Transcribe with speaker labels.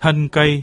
Speaker 1: thân cây.